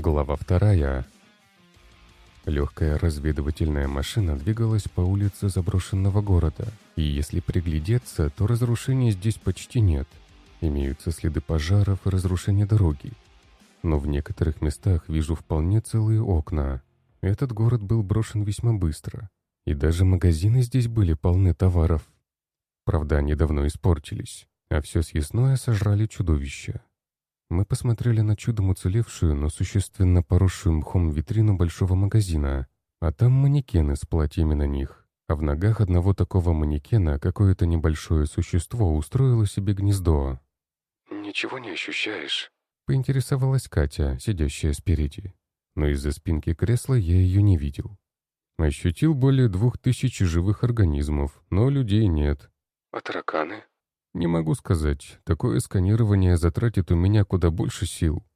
Глава вторая. Легкая разведывательная машина двигалась по улице заброшенного города, и если приглядеться, то разрушений здесь почти нет. Имеются следы пожаров и разрушения дороги. Но в некоторых местах вижу вполне целые окна. Этот город был брошен весьма быстро, и даже магазины здесь были полны товаров. Правда, они давно испортились, а все съестное сожрали чудовища. Мы посмотрели на чудом уцелевшую, но существенно поросшую мхом витрину большого магазина, а там манекены с платьями на них, а в ногах одного такого манекена какое-то небольшое существо устроило себе гнездо. «Ничего не ощущаешь?» — поинтересовалась Катя, сидящая спереди. Но из-за спинки кресла я ее не видел. Ощутил более двух тысяч живых организмов, но людей нет. «А тараканы?» Не могу сказать, такое сканирование затратит у меня куда больше сил.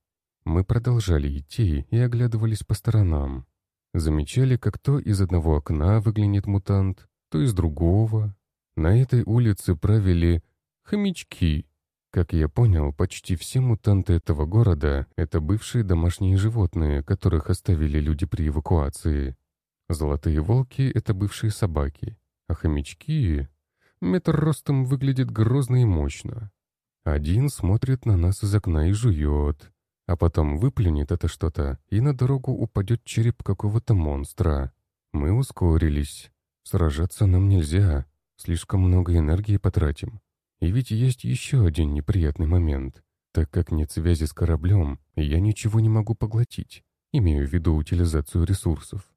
Мы продолжали идти и оглядывались по сторонам. Замечали, как то из одного окна выглянет мутант, то из другого. На этой улице правили хомячки. Как я понял, почти все мутанты этого города — это бывшие домашние животные, которых оставили люди при эвакуации. Золотые волки — это бывшие собаки, а хомячки Метр ростом выглядит грозно и мощно. Один смотрит на нас из окна и жует, а потом выплюнет это что-то, и на дорогу упадет череп какого-то монстра. Мы ускорились. Сражаться нам нельзя, слишком много энергии потратим. И ведь есть еще один неприятный момент. Так как нет связи с кораблем, я ничего не могу поглотить, имею в виду утилизацию ресурсов.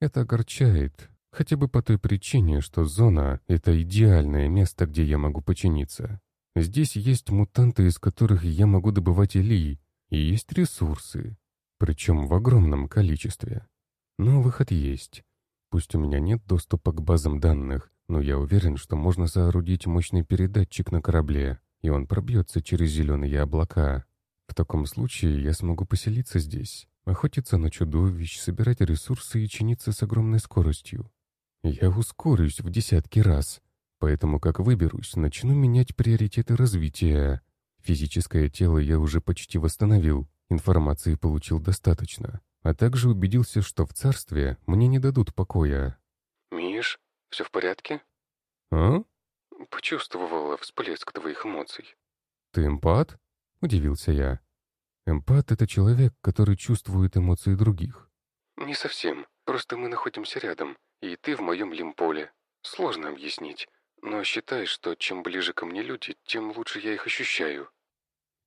Это огорчает, Хотя бы по той причине, что зона — это идеальное место, где я могу починиться. Здесь есть мутанты, из которых я могу добывать Илии, и есть ресурсы, причем в огромном количестве. Но выход есть. Пусть у меня нет доступа к базам данных, но я уверен, что можно соорудить мощный передатчик на корабле, и он пробьется через зеленые облака. В таком случае я смогу поселиться здесь, охотиться на чудовищ, собирать ресурсы и чиниться с огромной скоростью. Я ускорюсь в десятки раз, поэтому как выберусь, начну менять приоритеты развития. Физическое тело я уже почти восстановил, информации получил достаточно, а также убедился, что в царстве мне не дадут покоя. «Миш, все в порядке?» «А?» «Почувствовала всплеск твоих эмоций». «Ты эмпат?» — удивился я. «Эмпат — это человек, который чувствует эмоции других». «Не совсем. Просто мы находимся рядом и ты в моем лимполе. Сложно объяснить, но считай, что чем ближе ко мне люди, тем лучше я их ощущаю».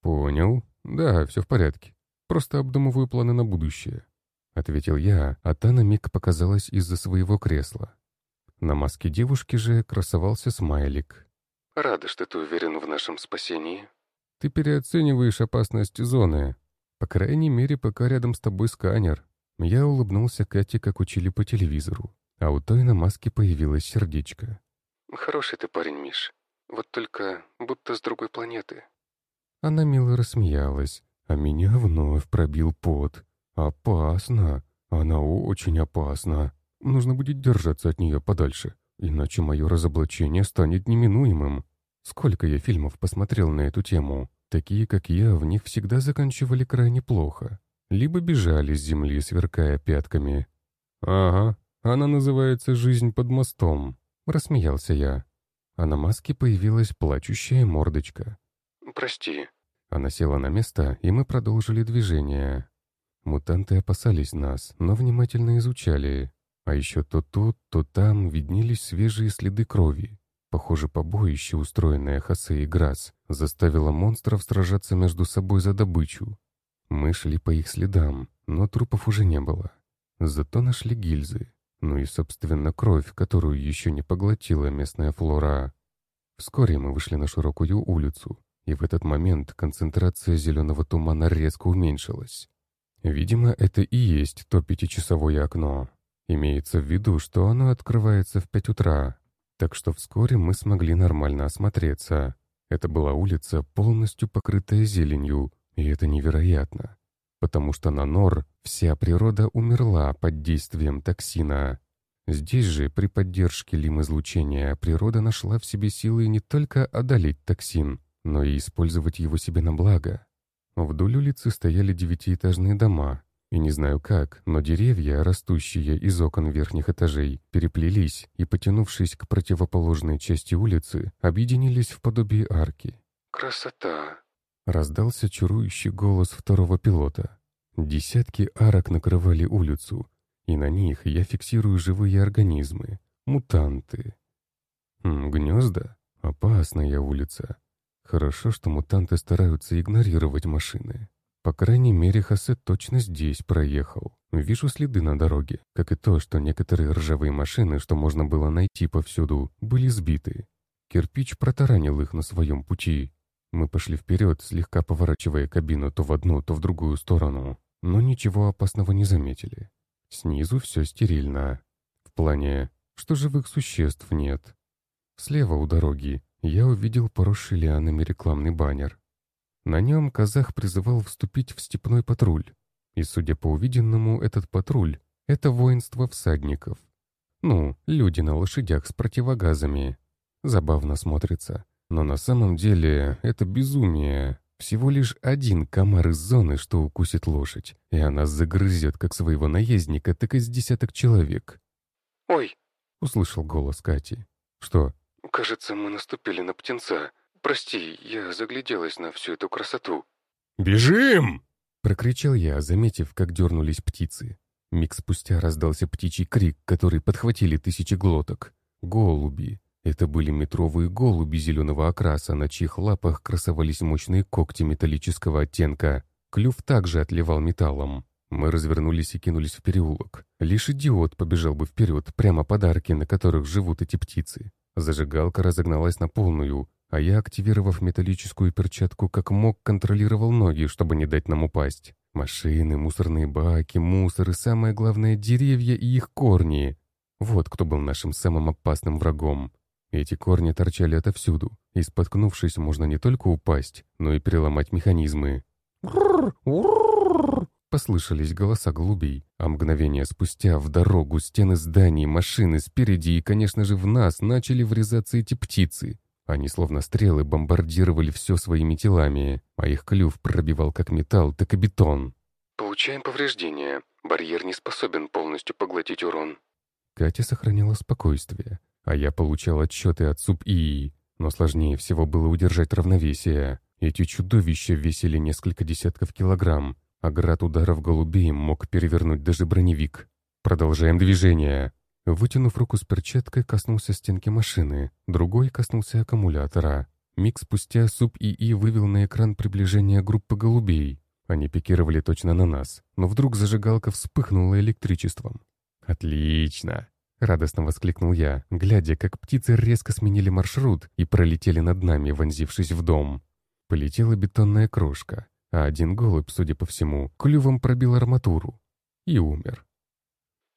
«Понял. Да, все в порядке. Просто обдумываю планы на будущее», — ответил я, а та на миг показалась из-за своего кресла. На маске девушки же красовался смайлик. «Рада, что ты уверен в нашем спасении». «Ты переоцениваешь опасность зоны. По крайней мере, пока рядом с тобой сканер». Я улыбнулся Кате, как учили по телевизору а у той на маске появилось сердечко. «Хороший ты парень, Миш. Вот только будто с другой планеты». Она мило рассмеялась, а меня вновь пробил пот. «Опасно. Она очень опасна. Нужно будет держаться от нее подальше, иначе мое разоблачение станет неминуемым. Сколько я фильмов посмотрел на эту тему. Такие, как я, в них всегда заканчивали крайне плохо. Либо бежали с земли, сверкая пятками. Ага, она называется «Жизнь под мостом», — рассмеялся я. А на маске появилась плачущая мордочка. «Прости». Она села на место, и мы продолжили движение. Мутанты опасались нас, но внимательно изучали. А еще то тут, то там виднелись свежие следы крови. Похоже, побоище, устроенное Хосе и Грасс, заставило монстров сражаться между собой за добычу. Мы шли по их следам, но трупов уже не было. Зато нашли гильзы ну и, собственно, кровь, которую еще не поглотила местная флора. Вскоре мы вышли на широкую улицу, и в этот момент концентрация зеленого тумана резко уменьшилась. Видимо, это и есть то пятичасовое окно. Имеется в виду, что оно открывается в пять утра, так что вскоре мы смогли нормально осмотреться. Это была улица, полностью покрытая зеленью, и это невероятно потому что на Нор вся природа умерла под действием токсина. Здесь же, при поддержке лим-излучения, природа нашла в себе силы не только одолеть токсин, но и использовать его себе на благо. Вдоль улицы стояли девятиэтажные дома, И не знаю как, но деревья, растущие из окон верхних этажей, переплелись и, потянувшись к противоположной части улицы, объединились в подобие арки. «Красота!» — раздался чарующий голос второго пилота. Десятки арок накрывали улицу, и на них я фиксирую живые организмы, мутанты. Гнезда? Опасная улица. Хорошо, что мутанты стараются игнорировать машины. По крайней мере, Хосе точно здесь проехал. Вижу следы на дороге, как и то, что некоторые ржавые машины, что можно было найти повсюду, были сбиты. Кирпич протаранил их на своем пути. Мы пошли вперед, слегка поворачивая кабину то в одну, то в другую сторону, но ничего опасного не заметили. Снизу все стерильно. В плане, что живых существ нет. Слева у дороги я увидел поросший лианами рекламный баннер. На нем казах призывал вступить в степной патруль. И, судя по увиденному, этот патруль — это воинство всадников. Ну, люди на лошадях с противогазами. Забавно смотрится. Но на самом деле это безумие. Всего лишь один комар из зоны, что укусит лошадь, и она загрызет как своего наездника, так и с десяток человек. «Ой!» — услышал голос Кати. «Что?» «Кажется, мы наступили на птенца. Прости, я загляделась на всю эту красоту». «Бежим!» — прокричал я, заметив, как дернулись птицы. Миг спустя раздался птичий крик, который подхватили тысячи глоток. Голуби. Это были метровые голуби зеленого окраса, на чьих лапах красовались мощные когти металлического оттенка. Клюв также отливал металлом. Мы развернулись и кинулись в переулок. Лишь идиот побежал бы вперед, прямо под арки, на которых живут эти птицы. Зажигалка разогналась на полную, а я, активировав металлическую перчатку, как мог, контролировал ноги, чтобы не дать нам упасть. Машины, мусорные баки, мусор и, самое главное, деревья и их корни. Вот кто был нашим самым опасным врагом. Эти корни торчали отовсюду, и, споткнувшись, можно не только упасть, но и переломать механизмы. Послышались голоса голубей, а мгновение спустя в дорогу стены зданий, машины спереди и, конечно же, в нас начали врезаться эти птицы. Они словно стрелы бомбардировали все своими телами, а их клюв пробивал как металл, так и бетон. «Получаем повреждения. Барьер не способен полностью поглотить урон». Катя сохраняла спокойствие, а я получал отчеты от СУП-ИИ, но сложнее всего было удержать равновесие. Эти чудовища весили несколько десятков килограмм, а град ударов голубей мог перевернуть даже броневик. «Продолжаем движение!» Вытянув руку с перчаткой, коснулся стенки машины, другой коснулся аккумулятора. Миг спустя суп ИИ вывел на экран приближение группы голубей. Они пикировали точно на нас, но вдруг зажигалка вспыхнула электричеством. «Отлично!» — радостно воскликнул я, глядя, как птицы резко сменили маршрут и пролетели над нами, вонзившись в дом. Полетела бетонная крошка, а один голубь, судя по всему, клювом пробил арматуру и умер.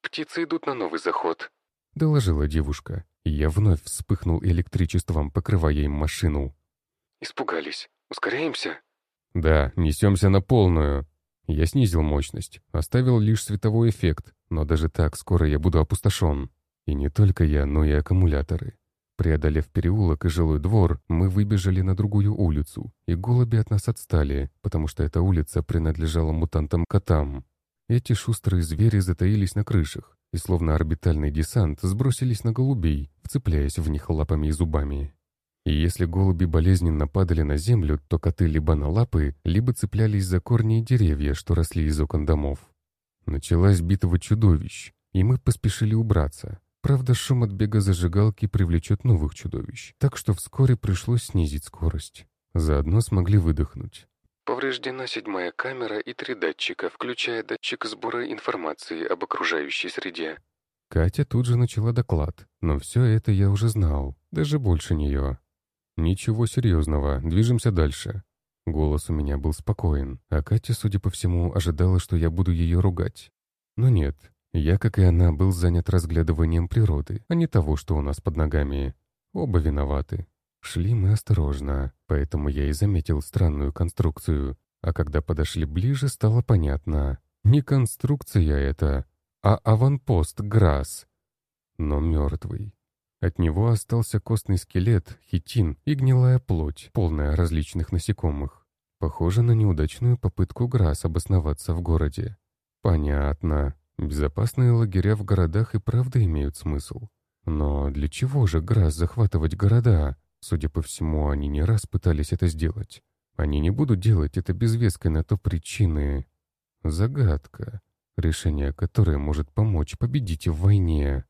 «Птицы идут на новый заход», — доложила девушка, и я вновь вспыхнул электричеством, покрывая им машину. «Испугались. Ускоряемся?» «Да, несемся на полную». Я снизил мощность, оставил лишь световой эффект, но даже так скоро я буду опустошен. И не только я, но и аккумуляторы. Преодолев переулок и жилой двор, мы выбежали на другую улицу, и голуби от нас отстали, потому что эта улица принадлежала мутантам-котам. Эти шустрые звери затаились на крышах и, словно орбитальный десант, сбросились на голубей, вцепляясь в них лапами и зубами. И если голуби болезненно падали на землю, то коты либо на лапы, либо цеплялись за корни и деревья, что росли из окон домов. Началась битва чудовищ, и мы поспешили убраться. Правда, шум от бега зажигалки привлечет новых чудовищ, так что вскоре пришлось снизить скорость. Заодно смогли выдохнуть. Повреждена седьмая камера и три датчика, включая датчик сбора информации об окружающей среде. Катя тут же начала доклад, но все это я уже знал, даже больше нее. «Ничего серьезного, движемся дальше». Голос у меня был спокоен, а Катя, судя по всему, ожидала, что я буду ее ругать. Но нет, я, как и она, был занят разглядыванием природы, а не того, что у нас под ногами. Оба виноваты. Шли мы осторожно, поэтому я и заметил странную конструкцию, а когда подошли ближе, стало понятно. Не конструкция это, а аванпост ГРАС. Но мертвый. От него остался костный скелет, хитин и гнилая плоть, полная различных насекомых. Похоже на неудачную попытку ГРАС обосноваться в городе. Понятно. Безопасные лагеря в городах и правда имеют смысл. Но для чего же Грасс захватывать города? Судя по всему, они не раз пытались это сделать. Они не будут делать это без веской на то причины. Загадка, решение которой может помочь победить в войне.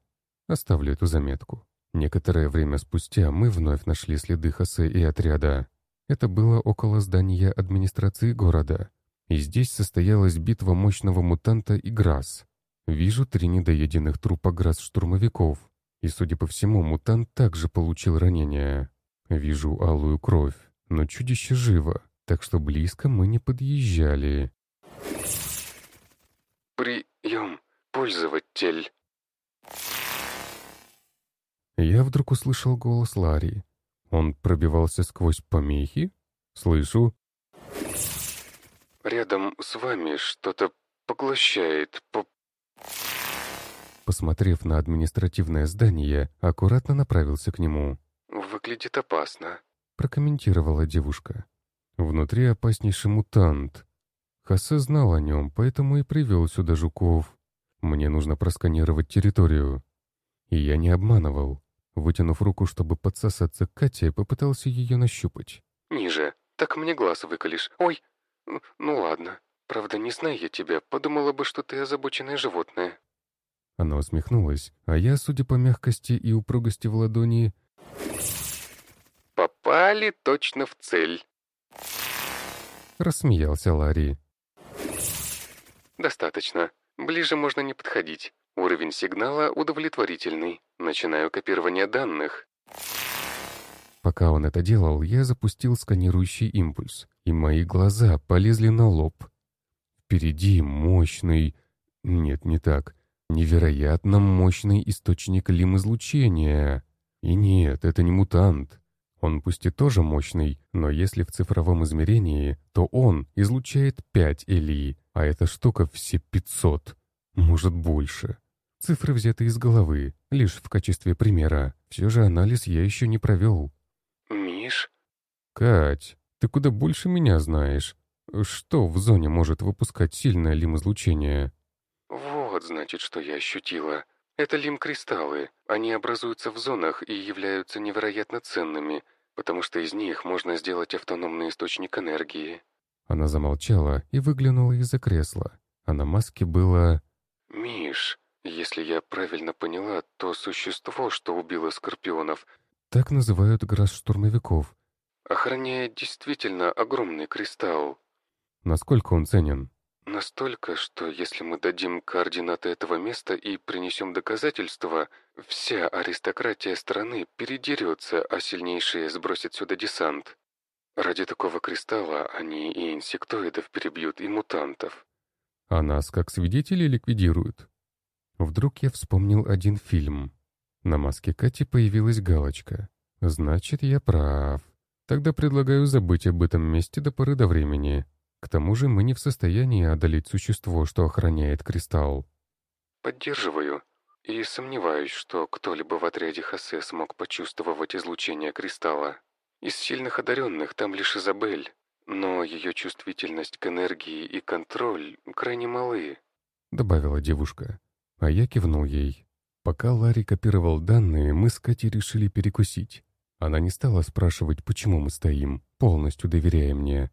Оставлю эту заметку. Некоторое время спустя мы вновь нашли следы Хосе и отряда. Это было около здания администрации города. И здесь состоялась битва мощного мутанта и Грасс. Вижу три недоеденных трупа Грасс-штурмовиков. И, судя по всему, мутант также получил ранение. Вижу алую кровь, но чудище живо, так что близко мы не подъезжали. «Прием, пользователь!» Я вдруг услышал голос Ларри. Он пробивался сквозь помехи? Слышу. «Рядом с вами что-то поглощает, по Посмотрев на административное здание, аккуратно направился к нему. «Выглядит опасно», — прокомментировала девушка. «Внутри опаснейший мутант. Хосе знал о нем, поэтому и привел сюда жуков. Мне нужно просканировать территорию». И я не обманывал. Вытянув руку, чтобы подсосаться к Кате, попытался ее нащупать. «Ниже. Так мне глаз выколешь. Ой, ну ладно. Правда, не зная я тебя, подумала бы, что ты озабоченное животное». Она усмехнулась, а я, судя по мягкости и упругости в ладони... «Попали точно в цель!» Рассмеялся Ларри. «Достаточно. Ближе можно не подходить. Уровень сигнала удовлетворительный. Начинаю копирование данных». Пока он это делал, я запустил сканирующий импульс, и мои глаза полезли на лоб. Впереди мощный... Нет, не так. Невероятно мощный источник лим-излучения. И нет, это не мутант. Он пусть и тоже мощный, но если в цифровом измерении, то он излучает 5 Эли, а эта штука все 500. Может, больше. Цифры взяты из головы, лишь в качестве примера. Все же анализ я еще не провел. «Миш?» «Кать, ты куда больше меня знаешь. Что в зоне может выпускать сильное лим-излучение?» Вот, значит, что я ощутила. Это лим-кристаллы. Они образуются в зонах и являются невероятно ценными, потому что из них можно сделать автономный источник энергии. Она замолчала и выглянула из-за кресла. А на маске было... «Миш, если я правильно поняла, то существо, что убило скорпионов...» Так называют грас-штурмовиков. «Охраняет действительно огромный кристалл». «Насколько он ценен?» Настолько, что если мы дадим координаты этого места и принесем доказательства, вся аристократия страны передерется, а сильнейшие сбросят сюда десант. Ради такого кристалла они и инсектоидов перебьют, и мутантов. А нас как свидетелей ликвидируют. Вдруг я вспомнил один фильм. На маске Кати появилась галочка. Значит, я прав. Тогда предлагаю забыть об этом месте до поры до времени. К тому же мы не в состоянии одолеть существо, что охраняет кристалл. Поддерживаю. И сомневаюсь, что кто-либо в отряде Хосе смог почувствовать излучение кристалла. Из сильных одаренных там лишь Изабель, но ее чувствительность к энергии и контроль крайне малы. Добавила девушка, а я кивнул ей. Пока Ларри копировал данные, мы с Катей решили перекусить. Она не стала спрашивать, почему мы стоим, полностью доверяя мне.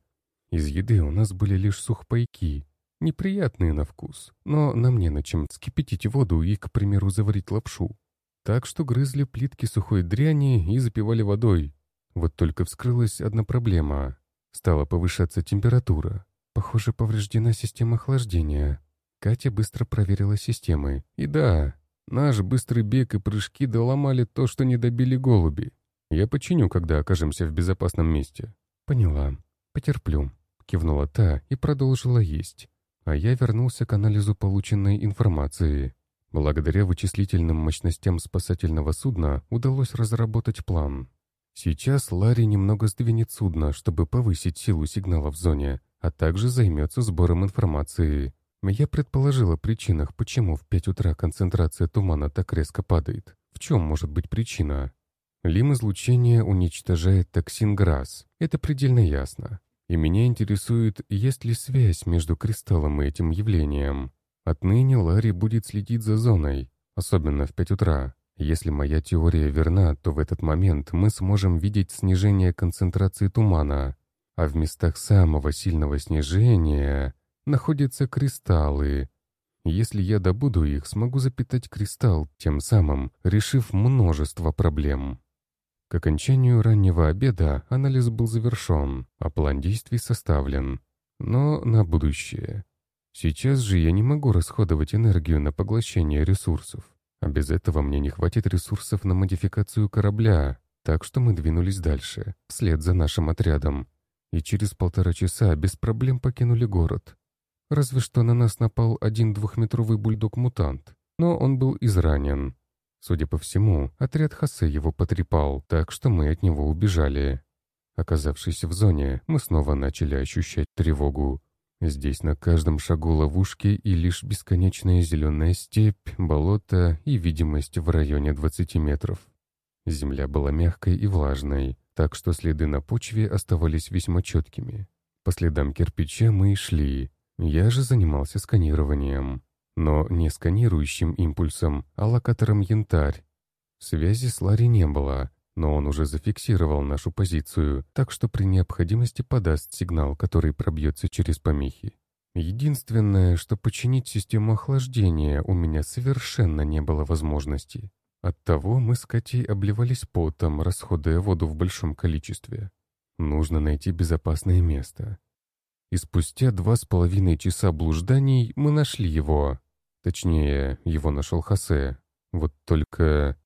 Из еды у нас были лишь сухпайки, неприятные на вкус, но нам не на чем скипятить воду и, к примеру, заварить лапшу. Так что грызли плитки сухой дряни и запивали водой. Вот только вскрылась одна проблема. Стала повышаться температура. Похоже, повреждена система охлаждения. Катя быстро проверила системы. И да, наш быстрый бег и прыжки доломали то, что не добили голуби. Я починю, когда окажемся в безопасном месте. Поняла. Потерплю кивнула та и продолжила есть. А я вернулся к анализу полученной информации. Благодаря вычислительным мощностям спасательного судна удалось разработать план. Сейчас Ларри немного сдвинет судно, чтобы повысить силу сигнала в зоне, а также займется сбором информации. Я предположила о причинах, почему в 5 утра концентрация тумана так резко падает. В чем может быть причина? Лим-излучение уничтожает токсин ГРАС, это предельно ясно. И меня интересует, есть ли связь между кристаллом и этим явлением. Отныне Ларри будет следить за зоной, особенно в 5 утра. Если моя теория верна, то в этот момент мы сможем видеть снижение концентрации тумана, а в местах самого сильного снижения находятся кристаллы. Если я добуду их, смогу запитать кристалл, тем самым решив множество проблем. К окончанию раннего обеда анализ был завершен, а план действий составлен. Но на будущее. Сейчас же я не могу расходовать энергию на поглощение ресурсов. А без этого мне не хватит ресурсов на модификацию корабля, так что мы двинулись дальше, вслед за нашим отрядом. И через полтора часа без проблем покинули город. Разве что на нас напал один двухметровый бульдог-мутант, но он был изранен. Судя по всему, отряд Хосе его потрепал, так что мы от него убежали. Оказавшись в зоне, мы снова начали ощущать тревогу. Здесь на каждом шагу ловушки и лишь бесконечная зеленая степь, болото и видимость в районе 20 метров. Земля была мягкой и влажной, так что следы на почве оставались весьма четкими. По следам кирпича мы и шли. Я же занимался сканированием. Но не сканирующим импульсом, а локатором янтарь. Связи с Ларри не было, но он уже зафиксировал нашу позицию, так что при необходимости подаст сигнал, который пробьется через помехи. Единственное, что починить систему охлаждения у меня совершенно не было возможности. Оттого мы с Катей обливались потом, расходуя воду в большом количестве. Нужно найти безопасное место. И спустя два с половиной часа блужданий мы нашли его. Точнее, его нашел Хосе. Вот только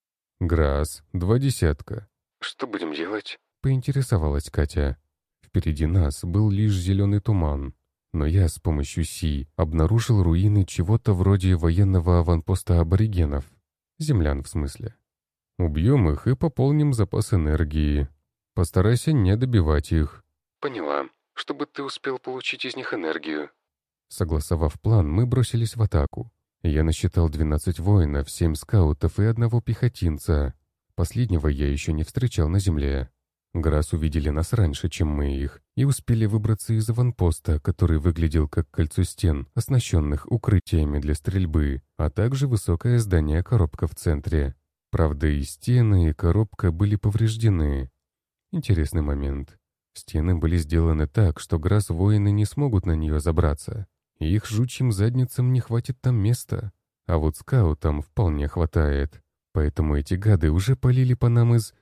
«Грас, два десятка». «Что будем делать?» — поинтересовалась Катя. Впереди нас был лишь зеленый туман, но я с помощью Си обнаружил руины чего-то вроде военного аванпоста аборигенов. Землян в смысле. Убьем их и пополним запас энергии. Постарайся не добивать их. «Поняла. Чтобы ты успел получить из них энергию». Согласовав план, мы бросились в атаку. Я насчитал 12 воинов, 7 скаутов и одного пехотинца. Последнего я еще не встречал на земле. Грас увидели нас раньше, чем мы их, и успели выбраться из аванпоста, который выглядел как кольцо стен, оснащенных укрытиями для стрельбы, а также высокое здание-коробка в центре. Правда, и стены, и коробка были повреждены. Интересный момент. Стены были сделаны так, что Грас воины не смогут на нее забраться. Их жучьим задницам не хватит там места, а вот скаутам вполне хватает. Поэтому эти гады уже полили по нам из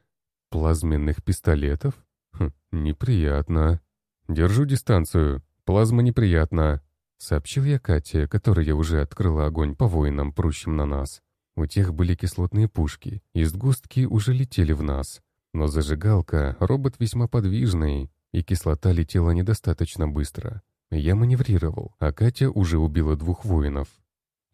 плазменных пистолетов? Хм, неприятно. Держу дистанцию. Плазма неприятна. Сообщил я Кате, которая уже открыла огонь по воинам, прущим на нас. У тех были кислотные пушки, и сгустки уже летели в нас. Но зажигалка — робот весьма подвижный, и кислота летела недостаточно быстро. Я маневрировал, а Катя уже убила двух воинов.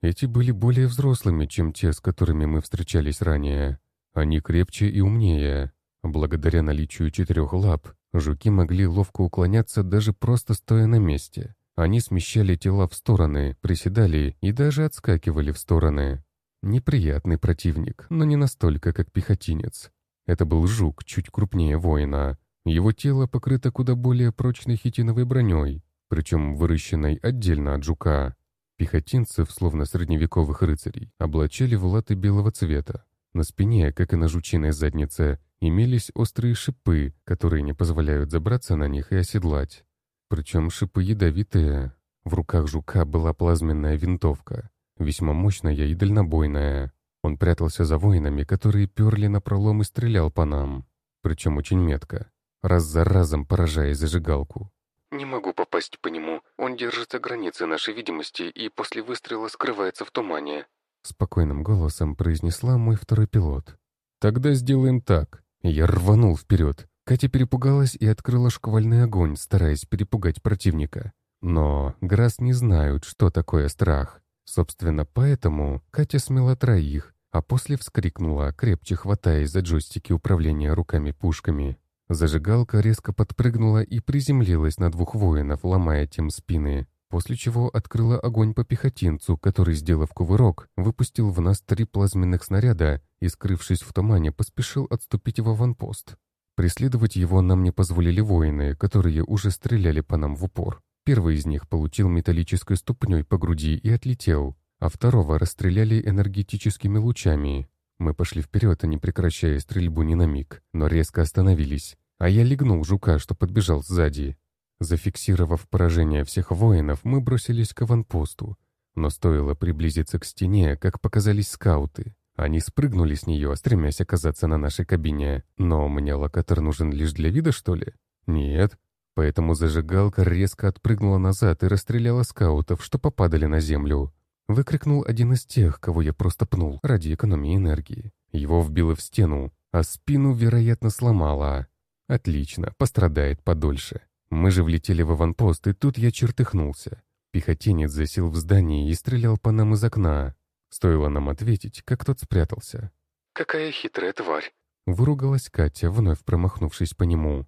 Эти были более взрослыми, чем те, с которыми мы встречались ранее. Они крепче и умнее. Благодаря наличию четырех лап, жуки могли ловко уклоняться даже просто стоя на месте. Они смещали тела в стороны, приседали и даже отскакивали в стороны. Неприятный противник, но не настолько, как пехотинец. Это был жук, чуть крупнее воина. Его тело покрыто куда более прочной хитиновой броней, причем выращенной отдельно от жука. Пехотинцев, словно средневековых рыцарей, облачали в латы белого цвета. На спине, как и на жучиной заднице, имелись острые шипы, которые не позволяют забраться на них и оседлать. Причем шипы ядовитые. В руках жука была плазменная винтовка, весьма мощная и дальнобойная. Он прятался за воинами, которые перли на пролом и стрелял по нам. Причем очень метко, раз за разом поражая зажигалку. «Не могу попасть по нему. Он держится границы нашей видимости и после выстрела скрывается в тумане». Спокойным голосом произнесла мой второй пилот. «Тогда сделаем так». Я рванул вперед. Катя перепугалась и открыла шквальный огонь, стараясь перепугать противника. Но Грас не знают, что такое страх. Собственно, поэтому Катя смела троих, а после вскрикнула, крепче хватаясь за джойстики управления руками-пушками. Зажигалка резко подпрыгнула и приземлилась на двух воинов, ломая тем спины, после чего открыла огонь по пехотинцу, который, сделав кувырок, выпустил в нас три плазменных снаряда и, скрывшись в тумане, поспешил отступить в аванпост. Преследовать его нам не позволили воины, которые уже стреляли по нам в упор. Первый из них получил металлической ступней по груди и отлетел, а второго расстреляли энергетическими лучами. Мы пошли вперед, не прекращая стрельбу ни на миг, но резко остановились, а я легнул жука, что подбежал сзади. Зафиксировав поражение всех воинов, мы бросились к аванпосту, но стоило приблизиться к стене, как показались скауты. Они спрыгнули с нее, стремясь оказаться на нашей кабине. Но мне локатор нужен лишь для вида, что ли? Нет. Поэтому зажигалка резко отпрыгнула назад и расстреляла скаутов, что попадали на землю. Выкрикнул один из тех, кого я просто пнул, ради экономии энергии. Его вбило в стену, а спину, вероятно, сломало. Отлично, пострадает подольше. Мы же влетели в аванпост, и тут я чертыхнулся. Пехотинец засел в здании и стрелял по нам из окна. Стоило нам ответить, как тот спрятался. «Какая хитрая тварь!» Выругалась Катя, вновь промахнувшись по нему.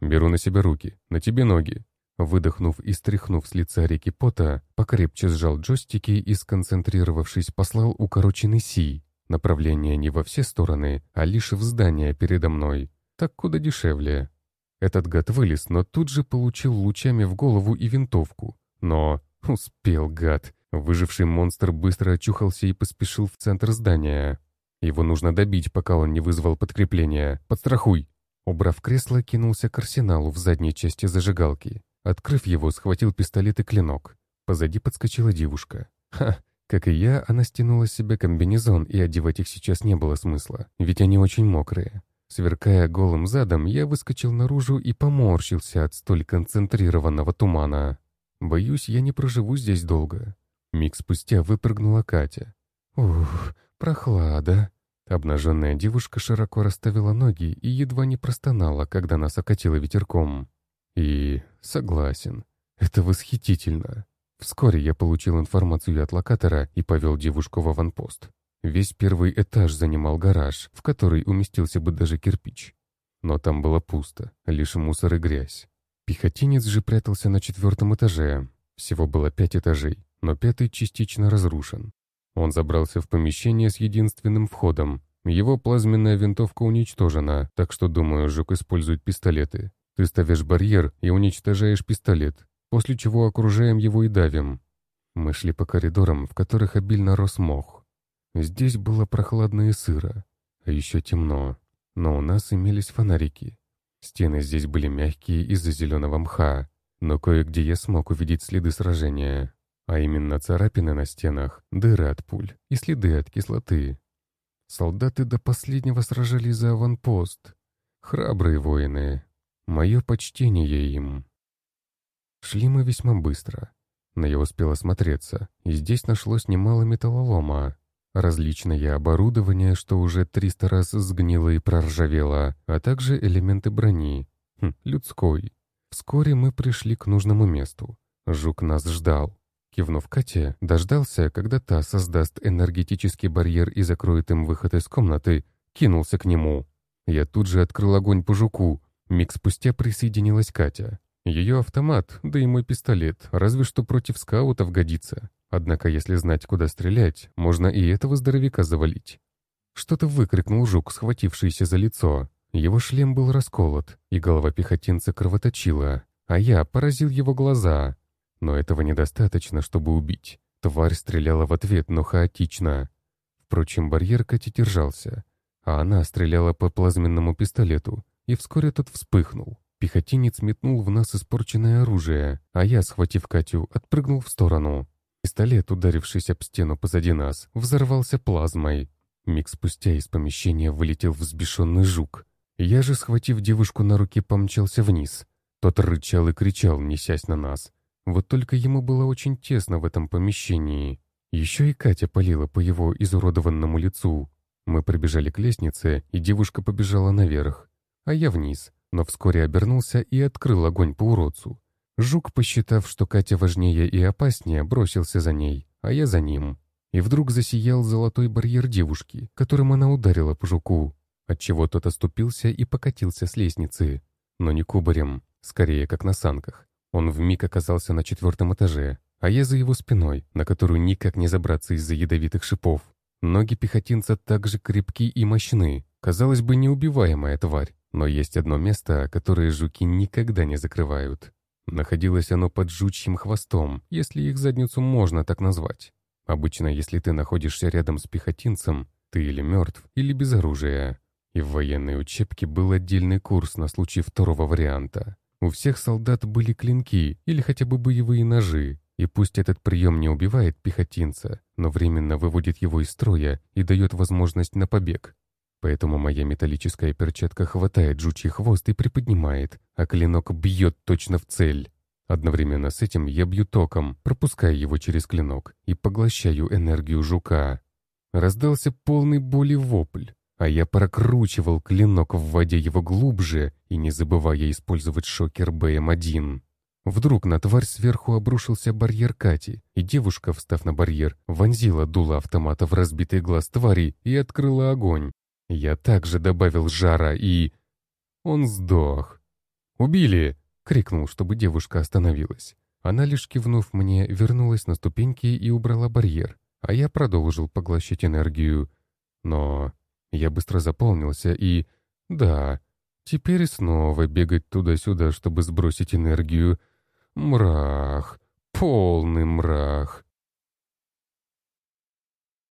«Беру на себя руки, на тебе ноги». Выдохнув и стряхнув с лица реки пота, покрепче сжал джойстики и, сконцентрировавшись, послал укороченный Си. Направление не во все стороны, а лишь в здание передо мной. Так куда дешевле. Этот гад вылез, но тут же получил лучами в голову и винтовку. Но Успел, гад. Выживший монстр быстро очухался и поспешил в центр здания. Его нужно добить, пока он не вызвал подкрепления. Подстрахуй. Убрав кресло, кинулся к арсеналу в задней части зажигалки. Открыв его, схватил пистолет и клинок. Позади подскочила девушка. Ха, как и я, она стянула с себя комбинезон, и одевать их сейчас не было смысла, ведь они очень мокрые. Сверкая голым задом, я выскочил наружу и поморщился от столь концентрированного тумана. Боюсь, я не проживу здесь долго. Миг спустя выпрыгнула Катя. Ух, прохлада. Обнаженная девушка широко расставила ноги и едва не простонала, когда нас окатило ветерком. И согласен, это восхитительно. Вскоре я получил информацию от локатора и повел девушку в аванпост. Весь первый этаж занимал гараж, в который уместился бы даже кирпич. Но там было пусто, лишь мусор и грязь. Пехотинец же прятался на четвертом этаже. Всего было пять этажей, но пятый частично разрушен. Он забрался в помещение с единственным входом. Его плазменная винтовка уничтожена, так что, думаю, Жук использует пистолеты. Ты ставишь барьер и уничтожаешь пистолет, после чего окружаем его и давим. Мы шли по коридорам, в которых обильно рос мох. Здесь было прохладно и сыро, а еще темно, но у нас имелись фонарики. Стены здесь были мягкие из-за зеленого мха, но кое-где я смог увидеть следы сражения, а именно царапины на стенах, дыры от пуль и следы от кислоты. Солдаты до последнего сражались за аванпост. Храбрые воины. Мое почтение им. Шли мы весьма быстро. Но я успел осмотреться, и здесь нашлось немало металлолома. Различное оборудование, что уже 300 раз сгнило и проржавело, а также элементы брони. Хм, людской. Вскоре мы пришли к нужному месту. Жук нас ждал. Кивнув Кате, дождался, когда та создаст энергетический барьер и закроет им выход из комнаты, кинулся к нему. Я тут же открыл огонь по жуку. Миг спустя присоединилась Катя. Ее автомат, да и мой пистолет, разве что против скаутов годится. Однако, если знать, куда стрелять, можно и этого здоровяка завалить. Что-то выкрикнул жук, схватившийся за лицо. Его шлем был расколот, и голова пехотинца кровоточила, а я поразил его глаза. Но этого недостаточно, чтобы убить. Тварь стреляла в ответ, но хаотично. Впрочем, барьер Кати держался, а она стреляла по плазменному пистолету, и вскоре тот вспыхнул. Пехотинец метнул в нас испорченное оружие, а я, схватив Катю, отпрыгнул в сторону. Пистолет, ударившись об стену позади нас, взорвался плазмой. Миг спустя из помещения вылетел взбешенный жук. Я же, схватив девушку на руки, помчался вниз. Тот рычал и кричал, несясь на нас. Вот только ему было очень тесно в этом помещении. Еще и Катя палила по его изуродованному лицу. Мы прибежали к лестнице, и девушка побежала наверх, а я вниз, но вскоре обернулся и открыл огонь по уродцу. Жук, посчитав, что Катя важнее и опаснее, бросился за ней, а я за ним. И вдруг засиял золотой барьер девушки, которым она ударила по жуку, отчего тот оступился и покатился с лестницы. Но не кубарем, скорее как на санках. Он вмиг оказался на четвертом этаже, а я за его спиной, на которую никак не забраться из-за ядовитых шипов. Ноги пехотинца также крепки и мощны, казалось бы, неубиваемая тварь. Но есть одно место, которое жуки никогда не закрывают. Находилось оно под жучьим хвостом, если их задницу можно так назвать. Обычно, если ты находишься рядом с пехотинцем, ты или мертв, или без оружия. И в военной учебке был отдельный курс на случай второго варианта. У всех солдат были клинки или хотя бы боевые ножи, и пусть этот прием не убивает пехотинца, но временно выводит его из строя и дает возможность на побег. Поэтому моя металлическая перчатка хватает жучий хвост и приподнимает, а клинок бьет точно в цель. Одновременно с этим я бью током, пропуская его через клинок и поглощаю энергию жука. Раздался полный боли вопль, а я прокручивал клинок, вводя его глубже и не забывая использовать шокер БМ-1. Вдруг на тварь сверху обрушился барьер Кати, и девушка, встав на барьер, вонзила дуло автомата в разбитый глаз твари и открыла огонь. Я также добавил жара и... Он сдох. «Убили!» — крикнул, чтобы девушка остановилась. Она, лишь кивнув мне, вернулась на ступеньки и убрала барьер, а я продолжил поглощать энергию. Но я быстро заполнился и... Да, теперь снова бегать туда-сюда, чтобы сбросить энергию. Мрах, полный мрах.